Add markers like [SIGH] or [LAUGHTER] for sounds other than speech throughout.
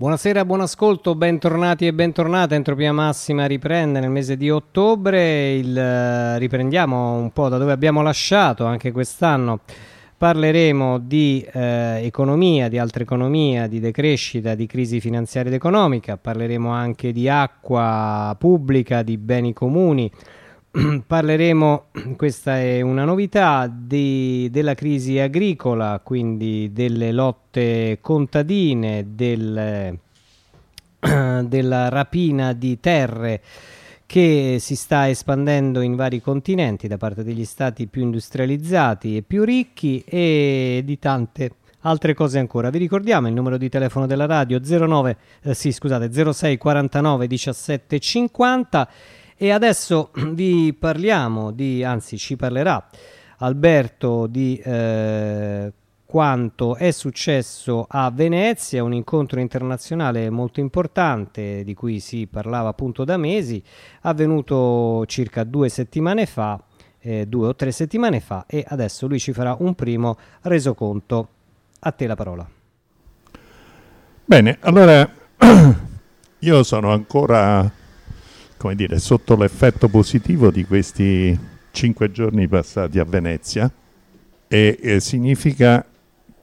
Buonasera, buon ascolto, bentornati e bentornate. Entropia Massima riprende nel mese di ottobre. Il, eh, riprendiamo un po' da dove abbiamo lasciato anche quest'anno. Parleremo di eh, economia, di altra economia, di decrescita, di crisi finanziaria ed economica. Parleremo anche di acqua pubblica, di beni comuni [CLEARS THROAT] parleremo, questa è una novità, di, della crisi agricola, quindi delle lotte contadine, del, [CLEARS THROAT] della rapina di terre che si sta espandendo in vari continenti da parte degli stati più industrializzati e più ricchi e di tante altre cose ancora. Vi ricordiamo il numero di telefono della radio 09, eh, sì, scusate, 06 49 17 50 e adesso [CLEARS THROAT] vi parliamo di, anzi ci parlerà Alberto di eh, quanto è successo a Venezia, un incontro internazionale molto importante di cui si parlava appunto da mesi, avvenuto circa due settimane fa, eh, due o tre settimane fa e adesso lui ci farà un primo resoconto. A te la parola. Bene, allora [CLEARS THROAT] io sono ancora come dire, sotto l'effetto positivo di questi cinque giorni passati a Venezia e, e significa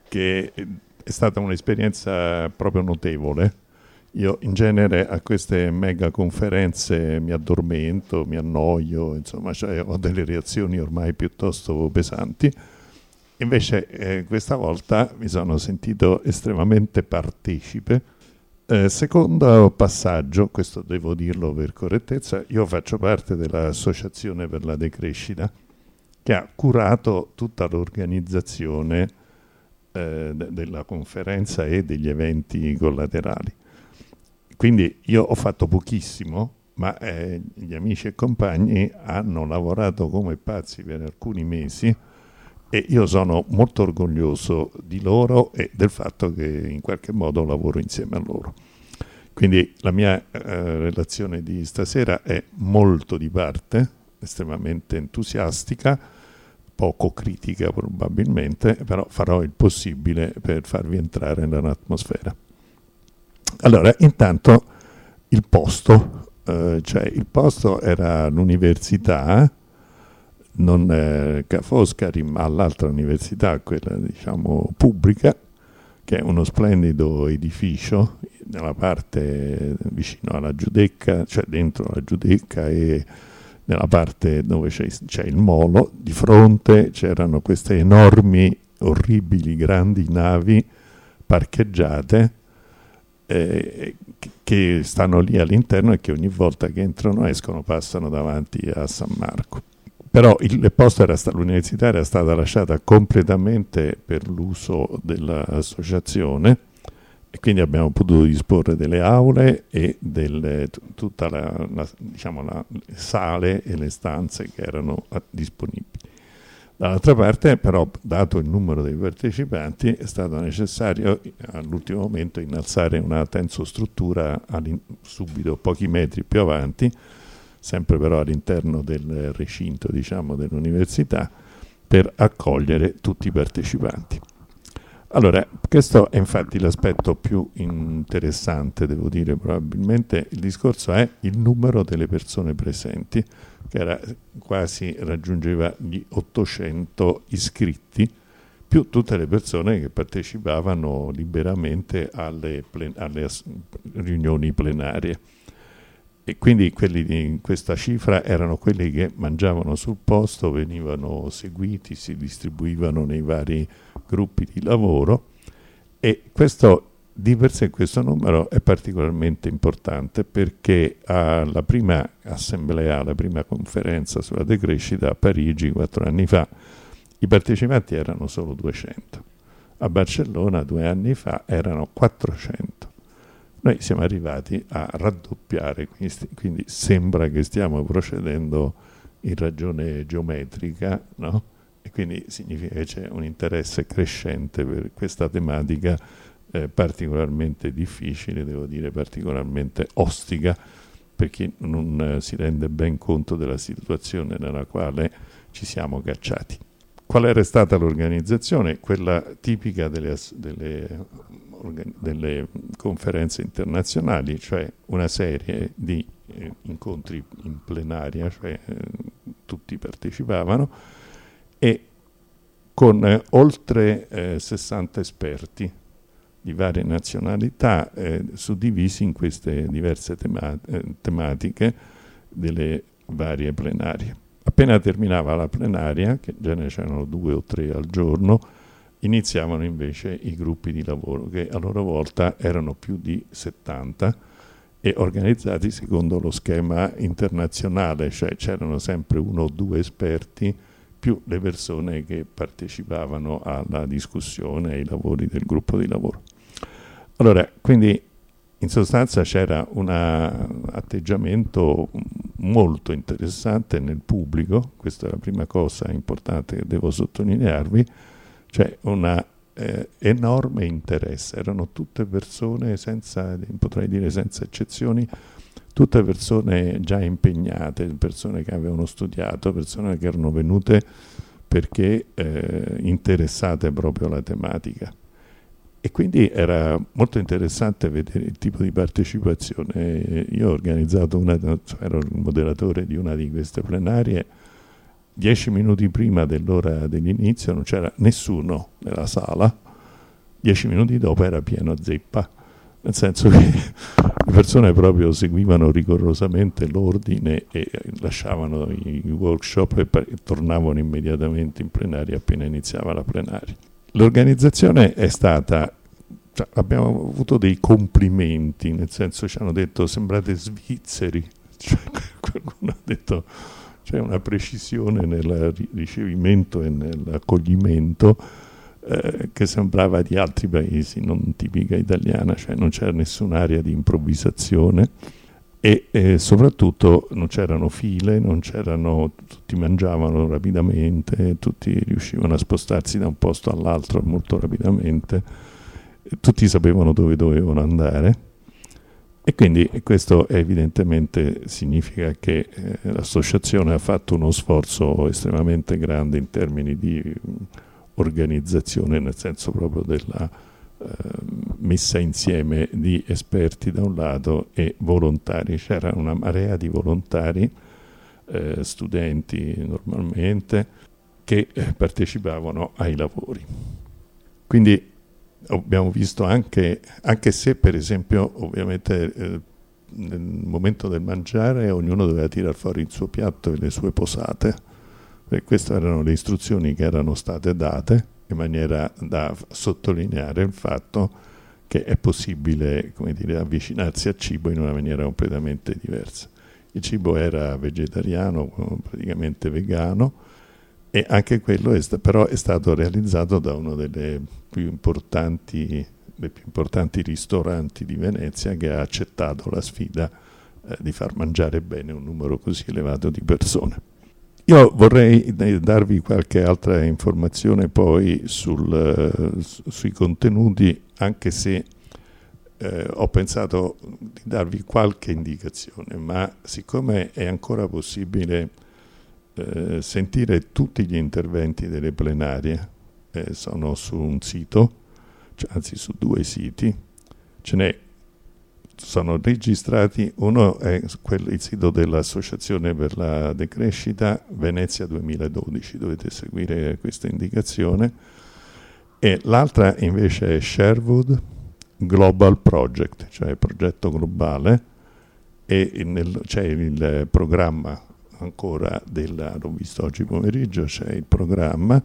che è stata un'esperienza proprio notevole. Io in genere a queste mega conferenze mi addormento, mi annoio, insomma cioè ho delle reazioni ormai piuttosto pesanti. Invece eh, questa volta mi sono sentito estremamente partecipe eh, secondo passaggio, questo devo dirlo per correttezza, io faccio parte dell'Associazione per la Decrescita che ha curato tutta l'organizzazione eh, de- della conferenza e degli eventi collaterali. Quindi io ho fatto pochissimo, ma eh, gli amici e compagni hanno lavorato come pazzi per alcuni mesi e io sono molto orgoglioso di loro e del fatto che in qualche modo lavoro insieme a loro. Quindi la mia eh, relazione di stasera è molto di parte, estremamente entusiastica, poco critica probabilmente, però farò il possibile per farvi entrare nell'atmosfera. Allora, intanto il posto, eh, cioè il posto era l'università non eh, Ca' Foscari, ma all'altra università, quella diciamo pubblica, che è uno splendido edificio nella parte vicino alla Giudecca, cioè dentro la Giudecca e nella parte dove c'è, il molo, di fronte c'erano queste enormi, orribili, grandi navi parcheggiate eh, che stanno lì all'interno e che ogni volta che entrano e escono passano davanti a San Marco però il posto era sta, l'università era stata lasciata completamente per l'uso dell'associazione e quindi abbiamo potuto disporre delle aule e delle, tutta la, la, diciamo la sale e le stanze che erano disponibili. Dall'altra parte, però, dato il numero dei partecipanti, è stato necessario all'ultimo momento innalzare una tensostruttura subito pochi metri più avanti sempre però all'interno del recinto diciamo, dell'università, per accogliere tutti i partecipanti. Allora, questo è infatti l'aspetto più interessante, devo dire probabilmente, il discorso è il numero delle persone presenti, che era, quasi raggiungeva gli 800 iscritti, più tutte le persone che partecipavano liberamente alle, plen- alle riunioni plenarie. E quindi quelli di questa cifra erano quelli che mangiavano sul posto, venivano seguiti, si distribuivano nei vari gruppi di lavoro e questo di per sé questo numero è particolarmente importante perché alla prima assemblea, alla prima conferenza sulla decrescita a Parigi quattro anni fa, i partecipanti erano solo 200. A Barcellona due anni fa erano 400 noi siamo arrivati a raddoppiare, quindi sembra che stiamo procedendo in ragione geometrica, no? e quindi significa che c'è un interesse crescente per questa tematica eh, particolarmente difficile, devo dire particolarmente ostica, per chi non eh, si rende ben conto della situazione nella quale ci siamo cacciati. Qual era stata l'organizzazione? Quella tipica delle, delle delle conferenze internazionali, cioè una serie di eh, incontri in plenaria, cioè eh, tutti partecipavano, e con eh, oltre 60 esperti di varie nazionalità eh, suddivisi in queste diverse tema eh, tematiche delle varie plenarie. Appena terminava la plenaria, che in genere c'erano due o tre al giorno, iniziavano invece i gruppi di lavoro che a loro volta erano più di 70 e organizzati secondo lo schema internazionale, cioè c'erano sempre uno o due esperti più le persone che partecipavano alla discussione, ai lavori del gruppo di lavoro. Allora, quindi in sostanza c'era un atteggiamento molto interessante nel pubblico, questa è la prima cosa importante che devo sottolinearvi, cioè un eh, enorme interesse, erano tutte persone senza, potrei dire senza eccezioni, tutte persone già impegnate, persone che avevano studiato, persone che erano venute perché eh, interessate proprio alla tematica. E quindi era molto interessante vedere il tipo di partecipazione. Io ho organizzato una, cioè ero il moderatore di una di queste plenarie, dieci minuti prima dell'ora dell'inizio non c'era nessuno nella sala, dieci minuti dopo era pieno zeppa, nel senso che le persone proprio seguivano rigorosamente l'ordine e lasciavano i workshop e tornavano immediatamente in plenaria appena iniziava la plenaria. L'organizzazione è stata, cioè, abbiamo avuto dei complimenti, nel senso ci hanno detto sembrate svizzeri, [LAUGHS] cioè, qualcuno ha detto c'è una precisione nel ricevimento e nell'accoglimento eh, che sembrava di altri paesi, non tipica italiana, cioè non c'era nessun'area di improvvisazione e eh, soprattutto non c'erano file, non c'erano, tutti mangiavano rapidamente, tutti riuscivano a spostarsi da un posto all'altro molto rapidamente, tutti sapevano dove dovevano andare e quindi questo evidentemente significa che eh, l'associazione ha fatto uno sforzo estremamente grande in termini di mh, organizzazione, nel senso proprio della Ehm, messa insieme di esperti da un lato e volontari. C'era una marea di volontari, eh, studenti normalmente, che eh, partecipavano ai lavori. Quindi abbiamo visto anche, anche se per esempio ovviamente eh, nel momento del mangiare ognuno doveva tirare fuori il suo piatto e le sue posate, perché queste erano le istruzioni che erano state date in maniera da sottolineare il fatto che è possibile dire, avvicinarsi al cibo in una maniera completamente diversa. Il cibo era vegetariano, praticamente vegano, e anche quello è però è stato realizzato da uno dei più importanti, dei più importanti ristoranti di Venezia che ha accettato la sfida eh, di far mangiare bene un numero così elevato di persone. Io vorrei darvi qualche altra informazione poi sul, uh, sui contenuti, anche se eh, ho pensato di darvi qualche indicazione, ma siccome è ancora possibile eh, sentire tutti gli interventi delle plenarie, eh, sono su un sito, cioè, anzi su due siti, ce n'è sono registrati, uno è quello, il sito dell'Associazione per la Decrescita Venezia 2012, dovete seguire questa indicazione, e l'altra invece è Sherwood Global Project, cioè progetto globale, e c'è il programma ancora della, l'ho visto oggi pomeriggio, c'è il programma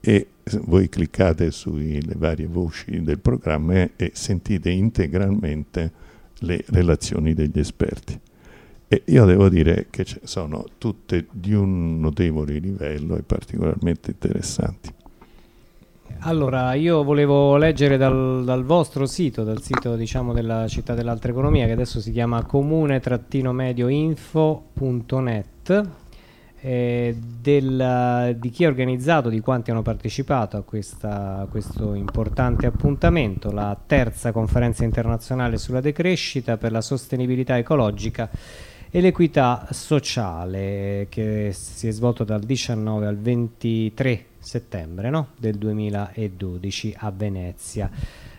e voi cliccate sulle varie voci del programma e sentite integralmente le relazioni degli esperti. E io devo dire che sono tutte di un notevole livello e particolarmente interessanti. Allora, io volevo leggere dal, dal vostro sito, dal sito diciamo, della città dell'altra economia, che adesso si chiama comune-medioinfo.net eh, del, di chi ha organizzato, di quanti hanno partecipato a, questa, a, questo importante appuntamento, la terza conferenza internazionale sulla decrescita per la sostenibilità ecologica e l'equità sociale che si è svolto dal 19 al 23 settembre no? del 2012 a Venezia.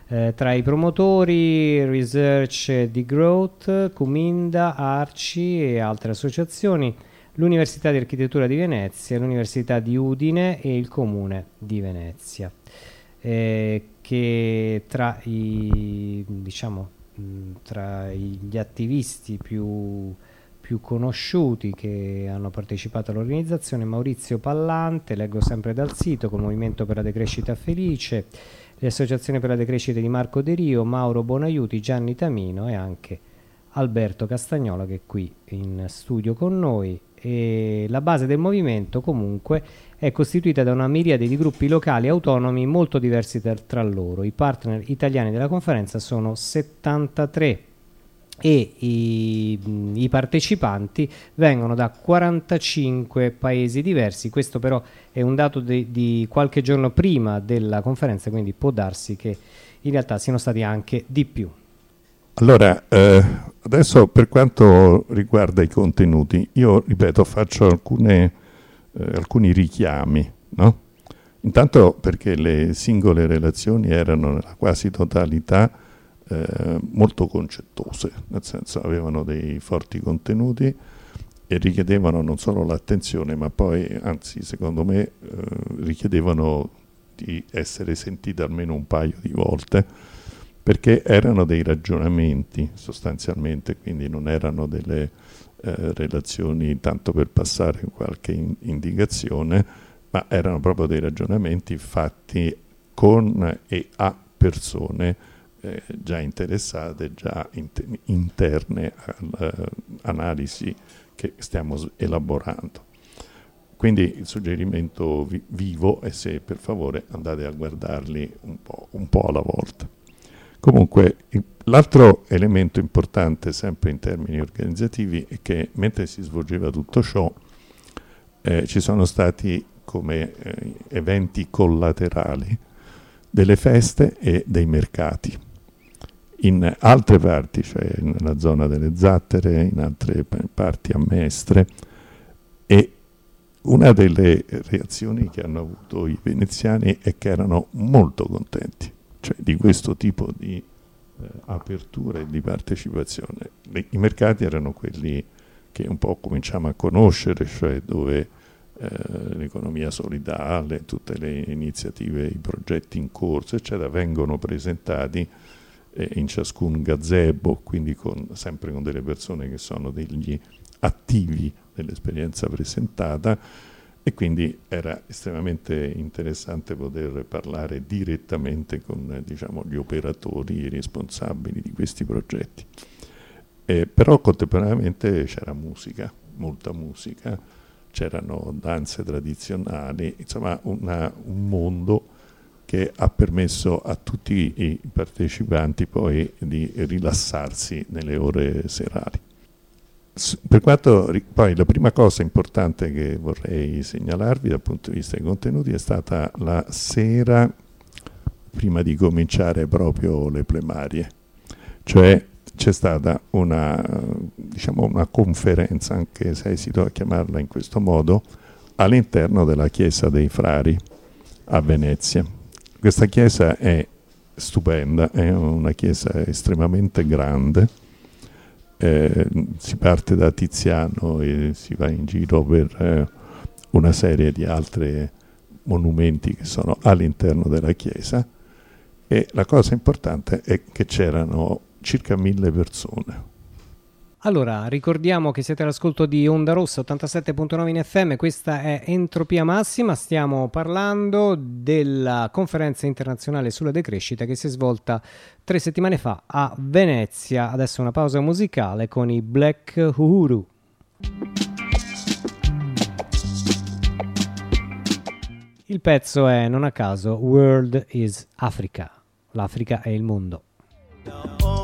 Eh, tra i promotori Research di Growth, Cuminda, Arci e altre associazioni, l'Università di Architettura di Venezia, l'Università di Udine e il Comune di Venezia, eh, che tra, i, diciamo, tra gli attivisti più più conosciuti che hanno partecipato all'organizzazione, Maurizio Pallante, leggo sempre dal sito, con Movimento per la Decrescita Felice, l'Associazione per la Decrescita di Marco De Rio, Mauro Bonaiuti, Gianni Tamino e anche Alberto Castagnola che è qui in studio con noi. E la base del movimento comunque è costituita da una miriade di gruppi locali autonomi molto diversi tra loro. I partner italiani della conferenza sono 73 e i, i, partecipanti vengono da 45 paesi diversi, questo però è un dato di, di, qualche giorno prima della conferenza, quindi può darsi che in realtà siano stati anche di più. Allora, eh, adesso per quanto riguarda i contenuti, io ripeto, faccio alcune, eh, alcuni richiami, no? Intanto perché le singole relazioni erano nella quasi totalità eh, molto concettose, nel senso avevano dei forti contenuti e richiedevano non solo l'attenzione, ma poi, anzi, secondo me, eh, richiedevano di essere sentite almeno un paio di volte, perché erano dei ragionamenti sostanzialmente, quindi non erano delle eh, relazioni tanto per passare qualche in indicazione, ma erano proprio dei ragionamenti fatti con e a persone eh, già interessate, già inter interne all'analisi che stiamo elaborando. Quindi il suggerimento vi vivo è se per favore andate a guardarli un po', un po alla volta. Comunque l'altro elemento importante sempre in termini organizzativi è che mentre si svolgeva tutto ciò eh, ci sono stati come eh, eventi collaterali delle feste e dei mercati. In altre parti, cioè nella zona delle Zattere, in altre parti a Mestre e una delle reazioni che hanno avuto i veneziani è che erano molto contenti cioè, di questo tipo di eh, apertura e di partecipazione. Le, I mercati erano quelli che un po' cominciamo a conoscere, cioè dove eh, l'economia solidale, tutte le iniziative, i progetti in corso, eccetera, vengono presentati eh, in ciascun gazebo, quindi con, sempre con delle persone che sono degli attivi dell'esperienza presentata e quindi era estremamente interessante poter parlare direttamente con diciamo, gli operatori, i responsabili di questi progetti. Eh, però contemporaneamente c'era musica, molta musica, c'erano danze tradizionali, insomma una, un mondo che ha permesso a tutti i partecipanti poi di rilassarsi nelle ore serali. Per quanto poi la prima cosa importante che vorrei segnalarvi dal punto di vista dei contenuti è stata la sera prima di cominciare proprio le plenarie, cioè c'è stata una, diciamo una conferenza, anche se esito a chiamarla in questo modo, all'interno della chiesa dei frari a Venezia. Questa chiesa è stupenda, è una chiesa estremamente grande, eh, si parte da Tiziano e si va in giro per eh, una serie di altri monumenti che sono all'interno della chiesa. E la cosa importante è che c'erano circa mille persone allora, ricordiamo che siete all'ascolto di Onda Rossa 87.9 in FM, questa è Entropia Massima, stiamo parlando della conferenza internazionale sulla decrescita che si è svolta tre settimane fa a Venezia. Adesso una pausa musicale con i Black Uhuru. Il pezzo è, non a caso, World is Africa. L'Africa è il mondo. No.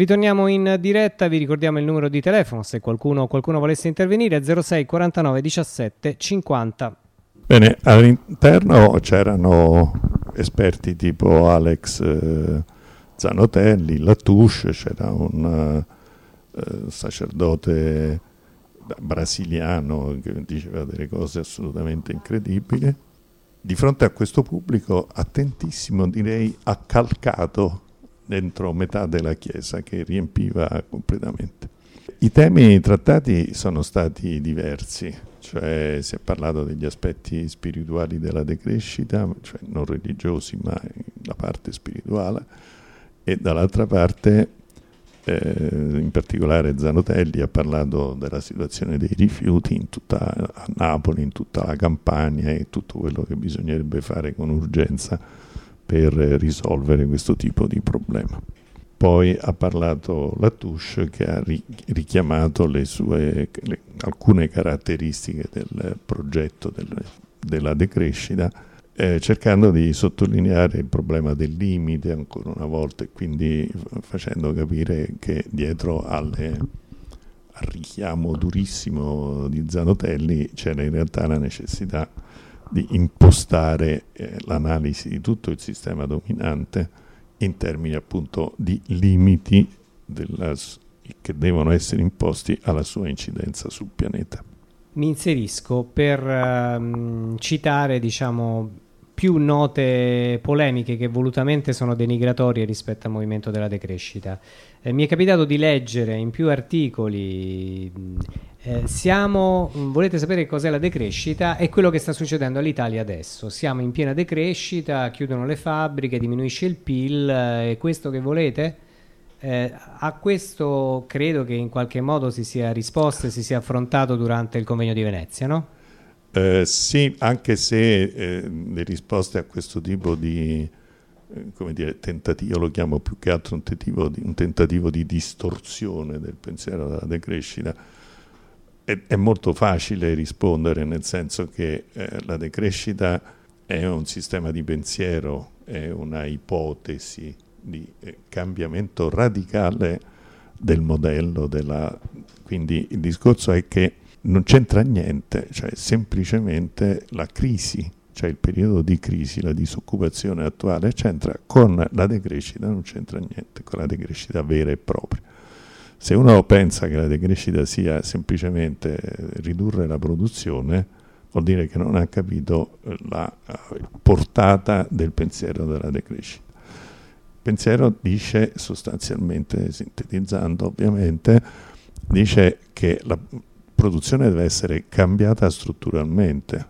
Ritorniamo in diretta, vi ricordiamo il numero di telefono se qualcuno, qualcuno volesse intervenire, 06 49 17 50. Bene, all'interno c'erano esperti tipo Alex eh, Zanotelli, Latouche, c'era un eh, sacerdote brasiliano che diceva delle cose assolutamente incredibili. Di fronte a questo pubblico attentissimo, direi accalcato dentro metà della Chiesa che riempiva completamente. I temi trattati sono stati diversi, cioè si è parlato degli aspetti spirituali della decrescita, cioè non religiosi ma la parte spirituale, e dall'altra parte eh, in particolare Zanotelli ha parlato della situazione dei rifiuti tutta, a Napoli, in tutta la Campania e tutto quello che bisognerebbe fare con urgenza per risolvere questo tipo di problema. Poi ha parlato Latouche che ha richiamato le sue, le, alcune caratteristiche del progetto del, della decrescita eh, cercando di sottolineare il problema del limite ancora una volta e quindi facendo capire che dietro alle, al richiamo durissimo di Zanotelli c'era in realtà la necessità di impostare eh, l'analisi di tutto il sistema dominante in termini appunto di limiti della, che devono essere imposti alla sua incidenza sul pianeta. Mi inserisco per um, citare diciamo più note polemiche che volutamente sono denigratorie rispetto al movimento della decrescita. Eh, mi è capitato di leggere in più articoli, eh, siamo, volete sapere cos'è la decrescita? È quello che sta succedendo all'Italia adesso. Siamo in piena decrescita, chiudono le fabbriche, diminuisce il PIL, eh, è questo che volete? Eh, a questo credo che in qualche modo si sia risposto e si sia affrontato durante il convegno di Venezia, no? Eh, sì, anche se le risposte a questo tipo di come dire, tentativo, lo chiamo più che altro un tentativo, di, un tentativo di distorsione del pensiero della decrescita, è, è, molto facile rispondere, nel senso che eh, la decrescita è un sistema di pensiero, è una ipotesi di eh, cambiamento radicale del modello, della... quindi il discorso è che non c'entra niente, cioè semplicemente la crisi, cioè il periodo di crisi, la disoccupazione attuale c'entra con la decrescita, non c'entra niente, con la decrescita vera e propria. Se uno pensa che la decrescita sia semplicemente ridurre la produzione, vuol dire che non ha capito la uh, portata del pensiero della decrescita. Il pensiero dice sostanzialmente, sintetizzando ovviamente, dice che la, produzione deve essere cambiata strutturalmente.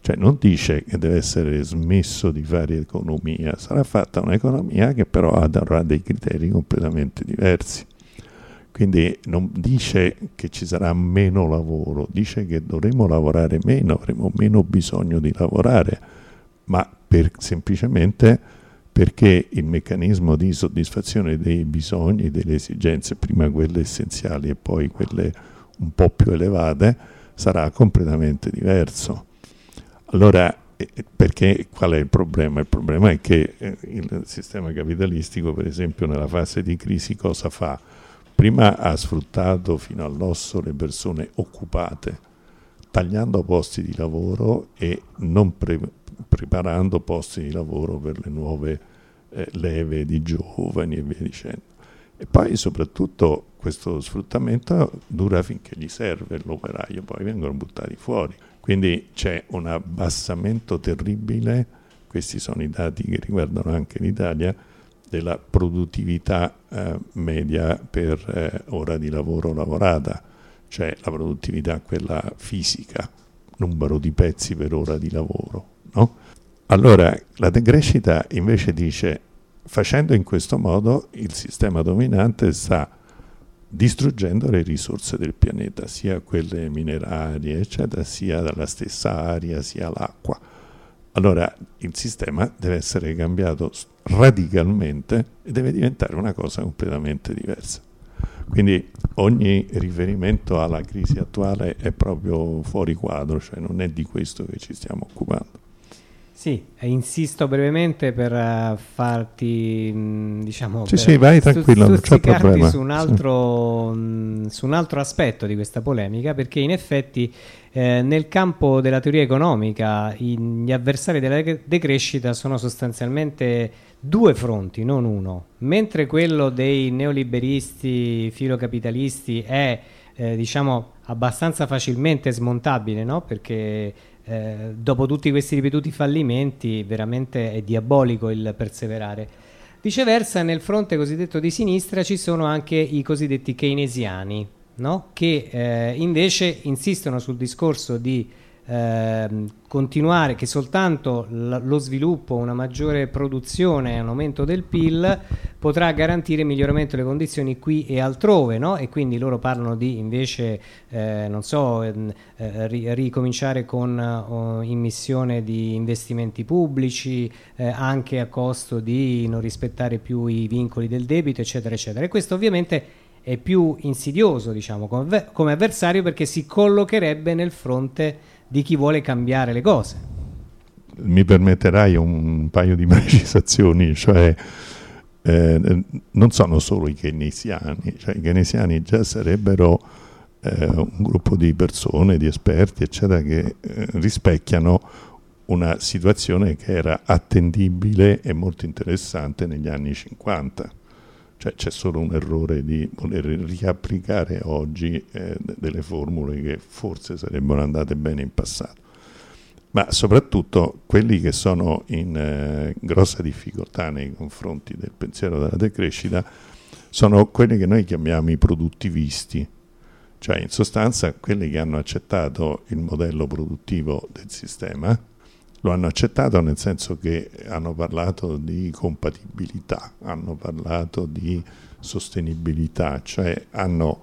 Cioè non dice che deve essere smesso di fare economia, sarà fatta un'economia che però avrà dei criteri completamente diversi. Quindi non dice che ci sarà meno lavoro, dice che dovremo lavorare meno, avremo meno bisogno di lavorare, ma per, semplicemente perché il meccanismo di soddisfazione dei bisogni, delle esigenze, prima quelle essenziali e poi quelle un po' più elevate, sarà completamente diverso. Allora, perché qual è il problema? Il problema è che eh, il sistema capitalistico, per esempio, nella fase di crisi cosa fa? Prima ha sfruttato fino all'osso le persone occupate, tagliando posti di lavoro e non pre- preparando posti di lavoro per le nuove eh, leve di giovani e via dicendo. E poi soprattutto questo sfruttamento dura finché gli serve l'operaio, poi vengono buttati fuori. Quindi c'è un abbassamento terribile, questi sono i dati che riguardano anche l'Italia, della produttività eh, media per eh, ora di lavoro lavorata, cioè la produttività quella fisica, numero di pezzi per ora di lavoro. No? Allora la decrescita invece dice facendo in questo modo il sistema dominante sta distruggendo le risorse del pianeta, sia quelle minerarie, eccetera, sia la stessa aria, sia l'acqua. Allora il sistema deve essere cambiato radicalmente e deve diventare una cosa completamente diversa. Quindi ogni riferimento alla crisi attuale è proprio fuori quadro, cioè non è di questo che ci stiamo occupando. Sì, insisto brevemente per uh, farti, mh, diciamo, sì, sì, vai tranquillo, non c'è problema. Su un, altro, sì. mh, su un altro aspetto di questa polemica, perché in effetti eh, nel campo della teoria economica gli avversari della decrescita sono sostanzialmente due fronti, non uno, mentre quello dei neoliberisti filocapitalisti è eh, diciamo abbastanza facilmente smontabile, no? perché eh, dopo tutti questi ripetuti fallimenti veramente è diabolico il perseverare. Viceversa, nel fronte cosiddetto di sinistra ci sono anche i cosiddetti keynesiani, no? che eh, invece insistono sul discorso di Ehm, continuare che soltanto lo sviluppo, una maggiore produzione e un aumento del PIL potrà garantire miglioramento delle condizioni qui e altrove, no? E quindi loro parlano di invece, eh, non so, ehm, eh, ri- ricominciare con uh, immissione di investimenti pubblici, eh, anche a costo di non rispettare più i vincoli del debito, eccetera, eccetera. E questo ovviamente è più insidioso, diciamo, come avversario perché si collocherebbe nel fronte di chi vuole cambiare le cose. Mi permetterai un paio di [LAUGHS] precisazioni, cioè eh, non sono solo i keynesiani, cioè i keynesiani già sarebbero eh, un gruppo di persone, di esperti, eccetera, che eh, rispecchiano una situazione che era attendibile e molto interessante negli anni 50. Cioè c'è solo un errore di voler riapplicare oggi eh, delle formule che forse sarebbero andate bene in passato. Ma soprattutto quelli che sono in eh, grossa difficoltà nei confronti del pensiero della decrescita sono quelli che noi chiamiamo i produttivisti, cioè in sostanza quelli che hanno accettato il modello produttivo del sistema lo hanno accettato nel senso che hanno parlato di compatibilità, hanno parlato di sostenibilità, cioè hanno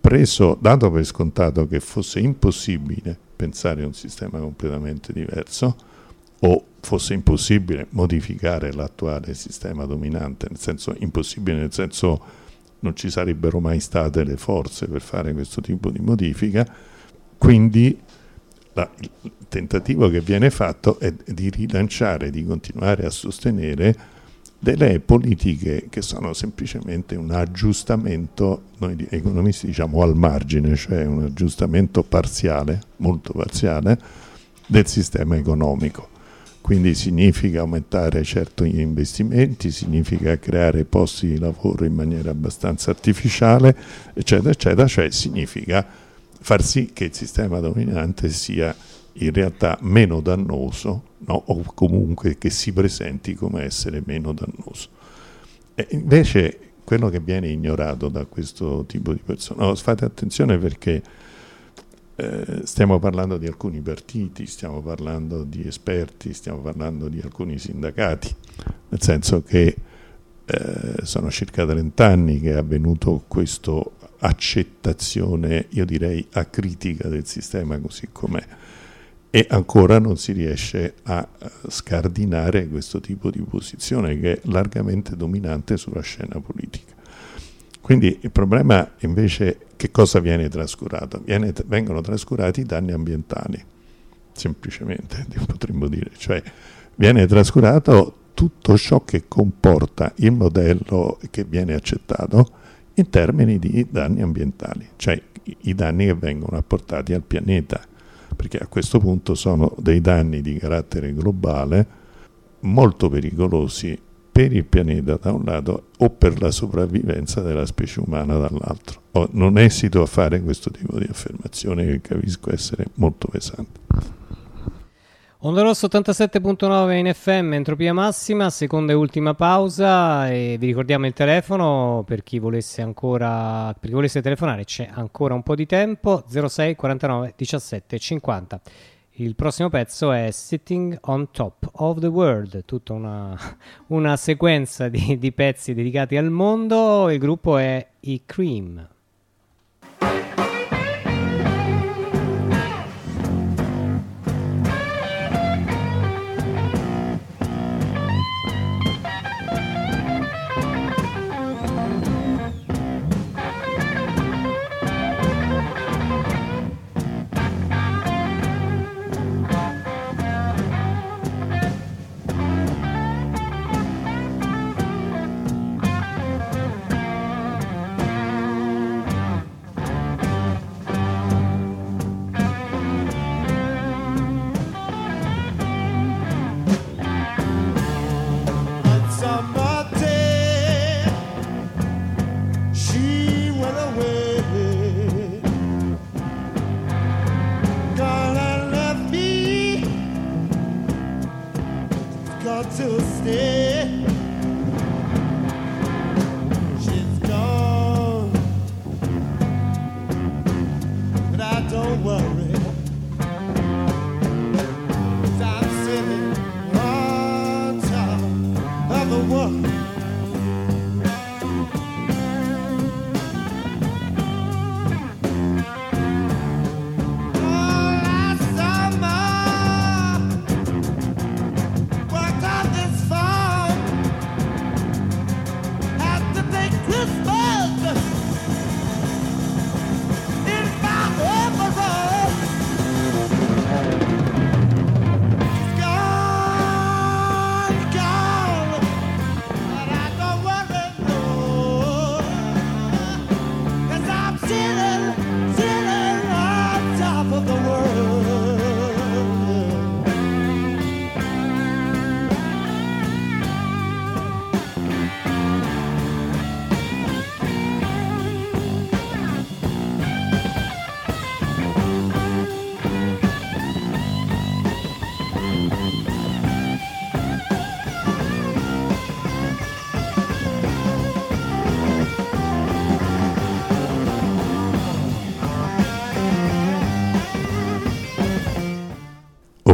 preso, dato per scontato che fosse impossibile pensare a un sistema completamente diverso o fosse impossibile modificare l'attuale sistema dominante, nel senso impossibile nel senso non ci sarebbero mai state le forze per fare questo tipo di modifica, quindi la, il tentativo che viene fatto è di rilanciare, di continuare a sostenere delle politiche che sono semplicemente un aggiustamento, noi economisti diciamo al margine, cioè un aggiustamento parziale, molto parziale, del sistema economico. Quindi significa aumentare certo gli investimenti, significa creare posti di lavoro in maniera abbastanza artificiale, eccetera, eccetera, cioè significa far sì che il sistema dominante sia in realtà meno dannoso no? o comunque che si presenti come essere meno dannoso. E invece quello che viene ignorato da questo tipo di persone, no, fate attenzione perché eh, stiamo parlando di alcuni partiti, stiamo parlando di esperti, stiamo parlando di alcuni sindacati, nel senso che eh, sono circa 30 anni che è avvenuto questo accettazione, io direi acritica del sistema così com'è e ancora non si riesce a scardinare questo tipo di posizione che è largamente dominante sulla scena politica. Quindi il problema invece che cosa viene trascurato? Viene, vengono trascurati i danni ambientali, semplicemente [LAUGHS] potremmo dire, cioè viene trascurato tutto ciò che comporta il modello che viene accettato in termini di danni ambientali, cioè i danni che vengono apportati al pianeta, perché a questo punto sono dei danni di carattere globale molto pericolosi per il pianeta da un lato o per la sopravvivenza della specie umana dall'altro. non esito a fare questo tipo di affermazione che capisco essere molto pesante. Onda Rosso 87.9 in FM, entropia massima, seconda e ultima pausa e vi ricordiamo il telefono per chi volesse ancora per chi volesse telefonare, c'è ancora un po' di tempo, 06 49 17 50. Il prossimo pezzo è Sitting on Top of the World, tutta una, una sequenza di, di pezzi dedicati al mondo, il gruppo è i Cream.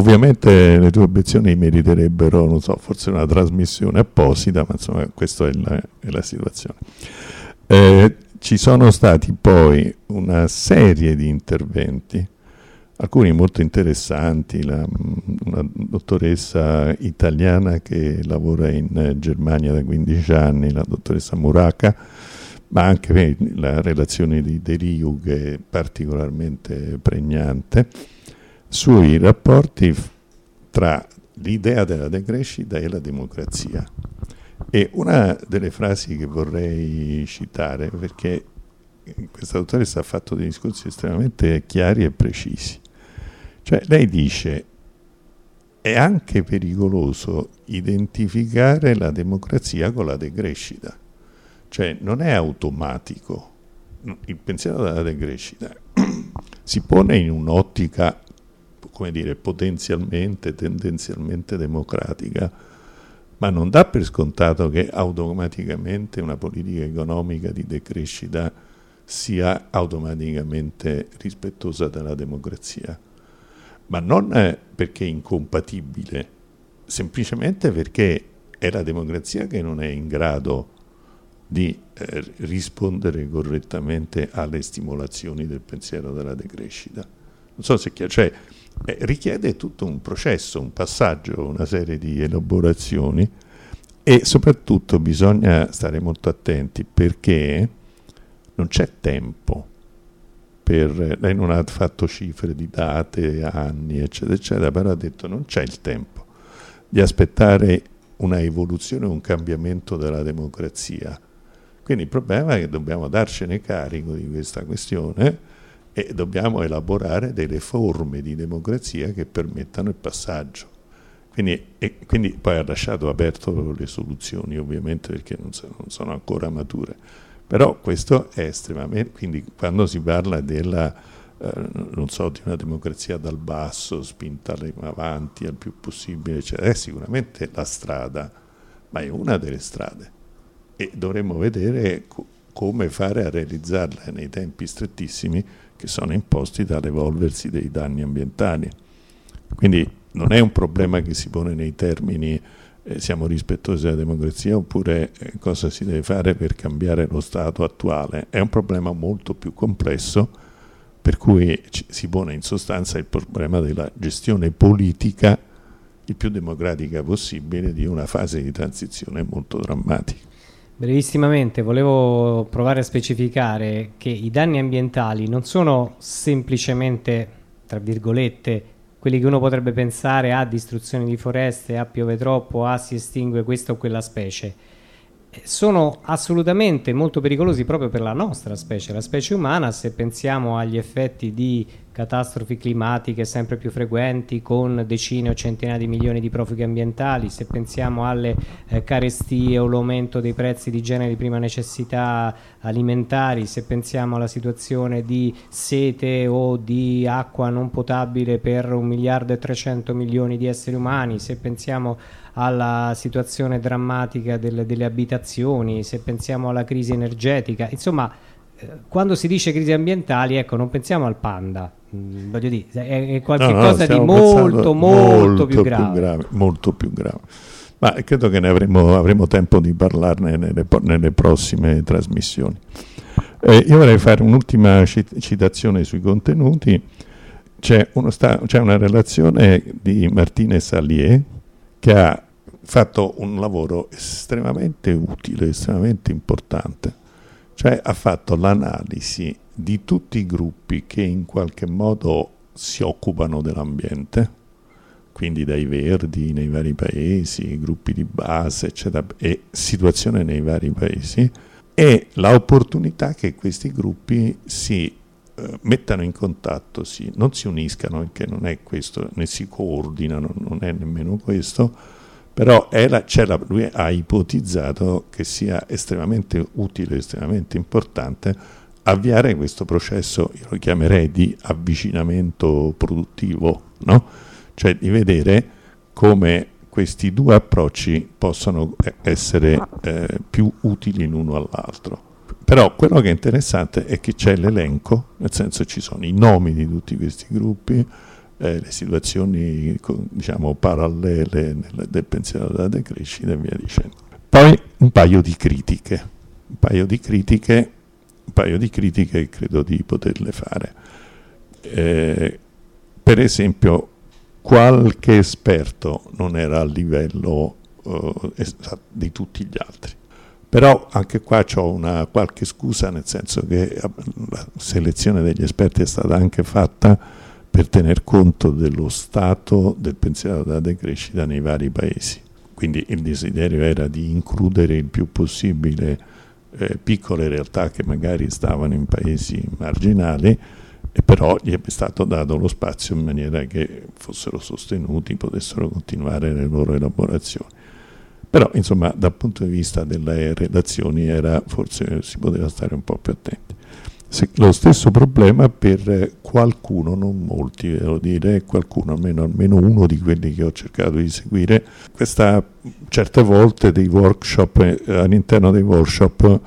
Ovviamente le tue obiezioni meriterebbero, non so, forse una trasmissione apposita, ma insomma questa è la, è la situazione. Eh, ci sono stati poi una serie di interventi, alcuni molto interessanti, la, una dottoressa italiana che lavora in Germania da 15 anni, la dottoressa Muraka, ma anche la relazione di che è particolarmente pregnante, sui rapporti tra l'idea della decrescita e la democrazia. E una delle frasi che vorrei citare, perché questa dottoressa ha fatto dei discorsi estremamente chiari e precisi, cioè lei dice è anche pericoloso identificare la democrazia con la decrescita, cioè non è automatico. Il pensiero della decrescita si pone in un'ottica, come dire, potenzialmente, tendenzialmente democratica, ma non dà per scontato che automaticamente una politica economica di decrescita sia automaticamente rispettosa della democrazia. Ma non perché è incompatibile, semplicemente perché è la democrazia che non è in grado di eh, rispondere correttamente alle stimolazioni del pensiero della decrescita. Non so se chiaro, cioè eh, richiede tutto un processo, un passaggio, una serie di elaborazioni e soprattutto bisogna stare molto attenti perché non c'è tempo per, lei non ha fatto cifre di date, anni, eccetera, eccetera, però ha detto non c'è il tempo di aspettare una evoluzione, un cambiamento della democrazia. Quindi il problema è che dobbiamo darcene carico di questa questione e dobbiamo elaborare delle forme di democrazia che permettano il passaggio. Quindi, e, quindi poi ha lasciato aperto le soluzioni, ovviamente perché non sono, non sono ancora mature. Però questo è estremamente, quindi quando si parla della, eh, non so, di una democrazia dal basso, spinta avanti al più possibile, eccetera, è sicuramente la strada, ma è una delle strade. E dovremmo vedere co come fare a realizzarla nei tempi strettissimi che sono imposti dall'evolversi dei danni ambientali. Quindi non è un problema che si pone nei termini eh, siamo rispettosi della democrazia oppure eh, cosa si deve fare per cambiare lo Stato attuale. È un problema molto più complesso per cui si pone in sostanza il problema della gestione politica il più democratica possibile di una fase di transizione molto drammatica. Brevissimamente volevo provare a specificare che i danni ambientali non sono semplicemente, tra virgolette, quelli che uno potrebbe pensare a distruzione di foreste, a piove troppo, a si estingue questa o quella specie. Sono assolutamente molto pericolosi proprio per la nostra specie, la specie umana, se pensiamo agli effetti di catastrofi climatiche sempre più frequenti con decine o centinaia di milioni di profughi ambientali, se pensiamo alle eh, carestie o l'aumento dei prezzi di genere di prima necessità alimentari, se pensiamo alla situazione di sete o di acqua non potabile per un miliardo e 300 milioni di esseri umani, se pensiamo alla situazione drammatica delle, delle abitazioni, se pensiamo alla crisi energetica, insomma eh, quando si dice crisi ambientali, ecco, non pensiamo al panda, mm, voglio dire, è, è qualcosa no, no, di molto, molto, molto più, grave. più grave. Molto più grave. Ma credo che ne avremo, avremo tempo di parlarne nelle, nelle prossime trasmissioni. Eh, io vorrei fare un'ultima citazione sui contenuti. C'è, sta, c'è, una relazione di Martinez Allier che ha fatto un lavoro estremamente utile, estremamente importante cioè ha fatto l'analisi di tutti i gruppi che in qualche modo si occupano dell'ambiente, quindi dai verdi nei vari paesi, gruppi di base, eccetera, e situazione nei vari paesi, e l'opportunità che questi gruppi si eh, mettano in contatto, si, non si uniscano, perché non è questo, né si coordinano, non è nemmeno questo, però la, la, lui ha ipotizzato che sia estremamente utile, estremamente importante avviare questo processo, io lo chiamerei di avvicinamento produttivo, no? cioè di vedere come questi due approcci possono eh, essere eh, più utili l'uno all'altro. Però quello che è interessante è che c'è l'elenco, nel senso ci sono i nomi di tutti questi gruppi, eh, le situazioni diciamo, parallele nel, del pensiero della decrescita e via dicendo. Poi un paio di critiche, un paio di critiche, un paio di critiche credo di poterle fare. Eh, per esempio, qualche esperto non era a livello uh, di tutti gli altri. Però anche qua ho una qualche scusa, nel senso che eh, la selezione degli esperti è stata anche fatta per tener conto dello stato del pensiero della decrescita nei vari paesi. Quindi il desiderio era di includere il più possibile eh, piccole realtà che magari stavano in paesi marginali, e però gli è stato dato lo spazio in maniera che fossero sostenuti, potessero continuare le loro elaborazioni. Però, insomma, dal punto di vista delle relazioni era, forse si poteva stare un po' più attenti. Lo stesso problema per qualcuno, non molti, devo dire, qualcuno, almeno, almeno uno di quelli che ho cercato di seguire, questa certe volte dei workshop, eh, all'interno dei workshop,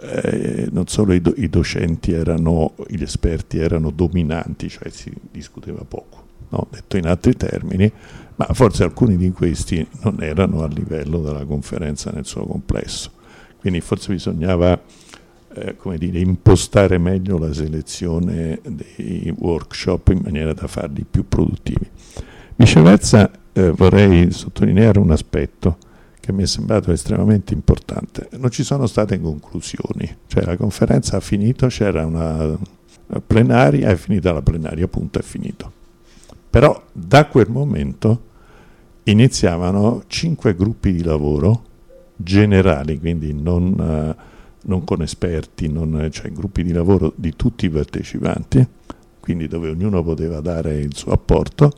eh, non solo i, do, i, docenti erano, gli esperti erano dominanti, cioè si discuteva poco, no? detto in altri termini, ma forse alcuni di questi non erano a livello della conferenza nel suo complesso. Quindi forse bisognava eh, come dire, impostare meglio la selezione dei workshop in maniera da farli più produttivi. Viceversa eh, vorrei sottolineare un aspetto che mi è sembrato estremamente importante. Non ci sono state conclusioni, cioè la conferenza ha finito, c'era una plenaria, è finita la plenaria, appunto è finito. Però da quel momento iniziavano cinque gruppi di lavoro generali, quindi non, uh, non con esperti, non, cioè gruppi di lavoro di tutti i partecipanti, quindi dove ognuno poteva dare il suo apporto,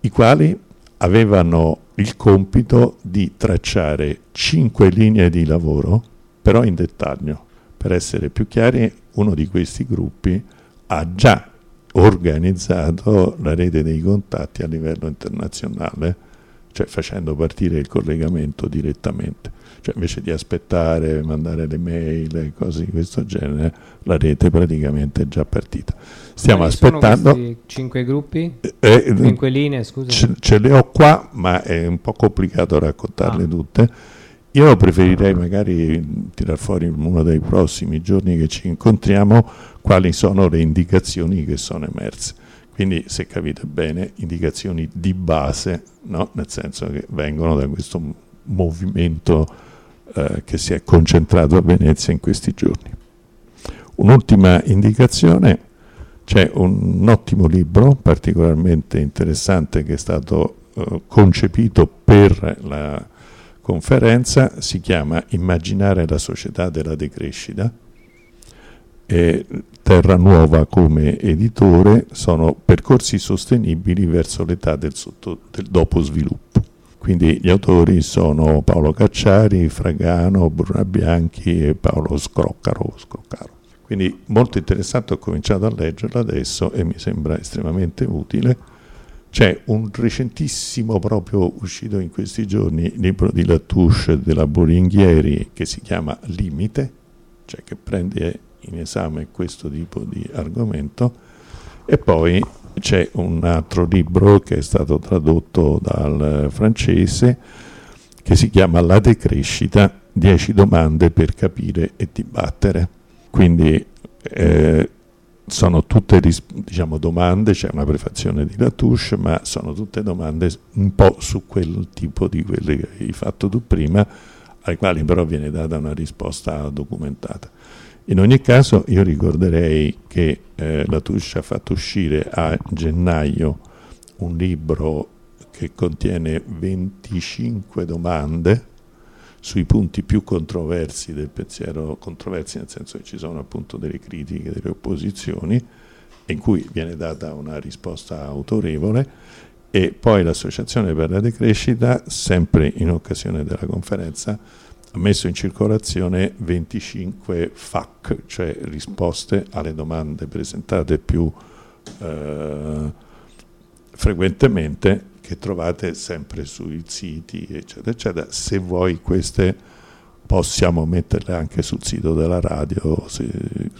i quali avevano il compito di tracciare cinque linee di lavoro, però in dettaglio. Per essere più chiari, uno di questi gruppi ha già organizzato la rete dei contatti a livello internazionale, cioè facendo partire il collegamento direttamente. Cioè invece di aspettare, mandare le mail e cose di questo genere, la rete praticamente è già partita. Stiamo Quali aspettando. Cinque gruppi? Eh, eh, cinque linee, scusa. Ce, ce, le ho qua, ma è un po' complicato raccontarle ah. tutte. Io preferirei magari tirar fuori uno dei prossimi giorni che ci incontriamo quali sono le indicazioni che sono emerse. Quindi, se capite bene, indicazioni di base, no? nel senso che vengono da questo movimento eh, che si è concentrato a Venezia in questi giorni. Un'ultima indicazione, c'è un, ottimo libro particolarmente interessante che è stato eh, concepito per la conferenza, si chiama Immaginare la società della decrescita e Terra Nuova come editore sono percorsi sostenibili verso l'età del, sotto, del dopo sviluppo. Quindi gli autori sono Paolo Cacciari, Fragano, Bruna Bianchi e Paolo Scroccaro. Scroccaro. Quindi molto interessante, ho cominciato a leggerlo adesso e mi sembra estremamente utile. C'è un recentissimo, proprio uscito in questi giorni, libro di Latouche della Boringhieri che si chiama Limite, cioè che prende in esame questo tipo di argomento e poi c'è un altro libro che è stato tradotto dal francese che si chiama La decrescita, 10 domande per capire e dibattere. Quindi eh, sono tutte diciamo, domande, c'è una prefazione di Latouche, ma sono tutte domande un po' su quel tipo di quelle che hai fatto tu prima, alle quali però viene data una risposta documentata. In ogni caso io ricorderei che eh, la Tuscia ha fatto uscire a gennaio un libro che contiene 25 domande sui punti più controversi del pensiero, controversi nel senso che ci sono appunto delle critiche, delle opposizioni, in cui viene data una risposta autorevole e poi l'Associazione per la Decrescita, sempre in occasione della conferenza, messo in circolazione 25 FAQ, cioè risposte alle domande presentate più eh, frequentemente che trovate sempre sui siti, eccetera, eccetera. Se vuoi queste possiamo metterle anche sul sito della radio se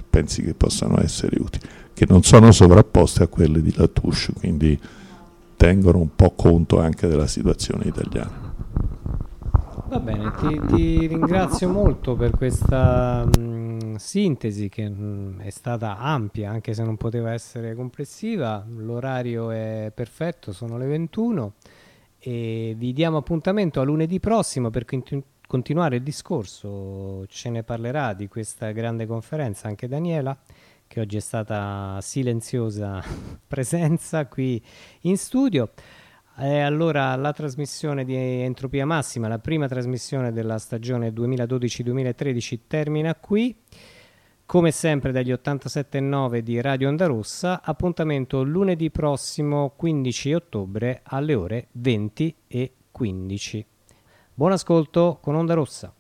pensi che possano essere utili. che non sono sovrapposte a quelle di Latouche, quindi tengono un po' conto anche della situazione italiana. Va bene, ti, ti ringrazio molto per questa mh, mm, sintesi che mh, mm, è stata ampia, anche se non poteva essere complessiva. L'orario è perfetto, sono le 21 e vi diamo appuntamento a lunedì prossimo per continu- continuare il discorso. Ce ne parlerà di questa grande conferenza anche Daniela che oggi è stata silenziosa [LAUGHS] presenza qui in studio. E allora la trasmissione di Entropia Massima, la prima trasmissione della stagione 2012-2013 termina qui. Come sempre dagli 87.9 di Radio Onda Rossa, appuntamento lunedì prossimo 15 ottobre alle ore 20 e 15. Buon ascolto con Onda Rossa.